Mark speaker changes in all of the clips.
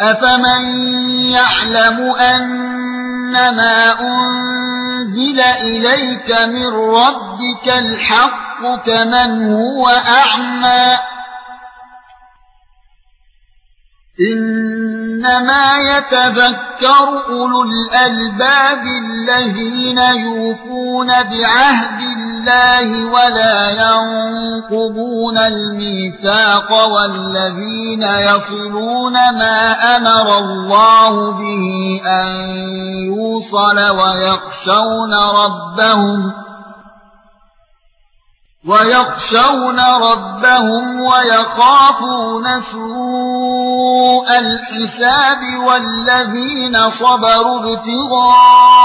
Speaker 1: افمن يعلم انما انزل اليك من ربك الحق كمن هو اعمى انما يتذكر اولو الالباب الذين يوفون بعهد الله ولا ينقضون الميثاق والذين يصلون ما أمر الله به أن يوصل ويخشون ربهم ويخشون ربهم ويخافون سوء الحساب والذين صبروا ابتغاء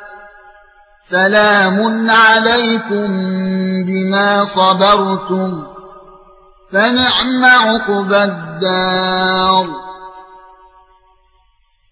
Speaker 1: سلام عليكم بما صبرتم. فنعم عقبى الدار.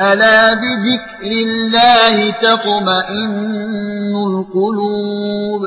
Speaker 1: ألا بذكر الله تطمئن القلوب